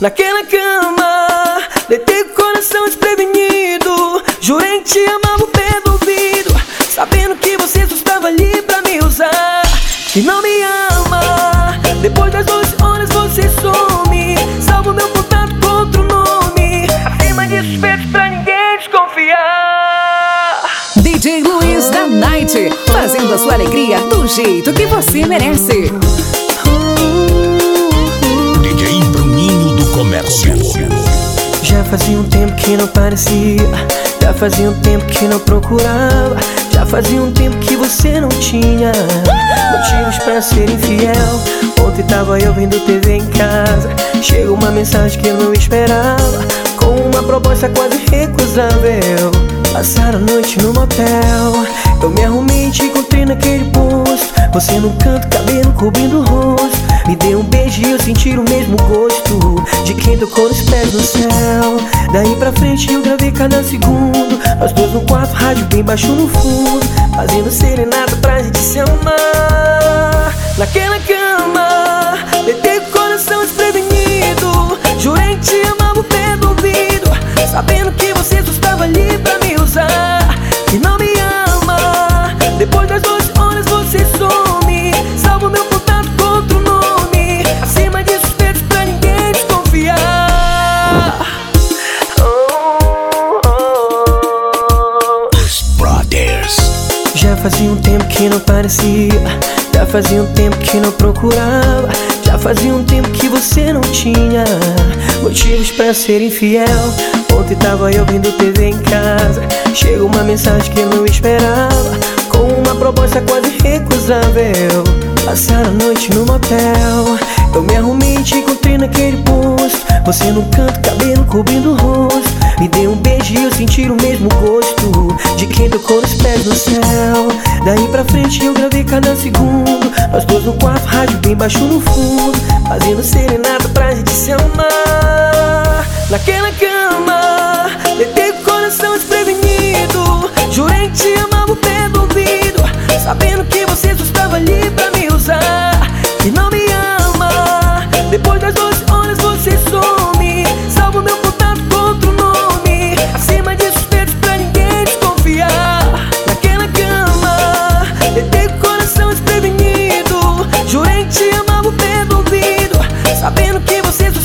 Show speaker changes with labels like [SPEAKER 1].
[SPEAKER 1] naquela cama. Deitei o coração desprevenido. Jurei que te amava o pé do ouvido. Sabendo que você só estava ali pra me usar. Que não me ama. Depois das 12 horas você some. Salvo meu contato com outro nome. Acima de suspeitos pra ninguém desconfiar.
[SPEAKER 2] DJ Luiz da Night, fazendo a sua alegria do jeito que você merece.
[SPEAKER 1] Fazia um tempo que não parecia. Já fazia um tempo que não procurava. Já fazia um tempo que você não tinha motivos pra ser infiel. Ontem tava eu vendo TV em casa. Chegou uma mensagem que eu não esperava. Com uma proposta quase recusável. Passar a noite no motel. Eu me arrumei e te encontrei naquele posto. Você no canto, cabelo cobrindo o rosto. Me deu um beijo e eu senti o mesmo gosto De quem tocou os pés no céu. Daí pra frente eu gravei cada segundo. Nós dois no quarto, rádio bem baixo no fundo Fazendo serenata pra gente se amar. Naquela cama Deitei o coração desprevenido. Jurei que te amava o pé do ouvido Sabendo que você só estava ali pra me usar. E não me ama. Depois das 12 horas você some fazia um tempo que não parecia Já fazia um tempo que não procurava Já fazia um tempo que você não tinha Motivos pra ser infiel. Ontem tava eu vendo TV em casa Chegou uma mensagem que eu não esperava Com uma proposta quase recusável Passar a noite no motel Eu me arrumei e te encontrei naquele posto Você no canto, cabelo cobrindo o rosto Me deu um beijo e eu senti o mesmo gosto quem tocou os pés no céu. Daí pra frente eu gravei cada segundo. Nós dois no quarto, rádio bem baixo no fundo. Fazendo serenata pra gente se amar. Naquela cama Deitei o coração desprevenido. Jurei que te amava o pé do ouvido. Sabendo que você só estava ali pra preciso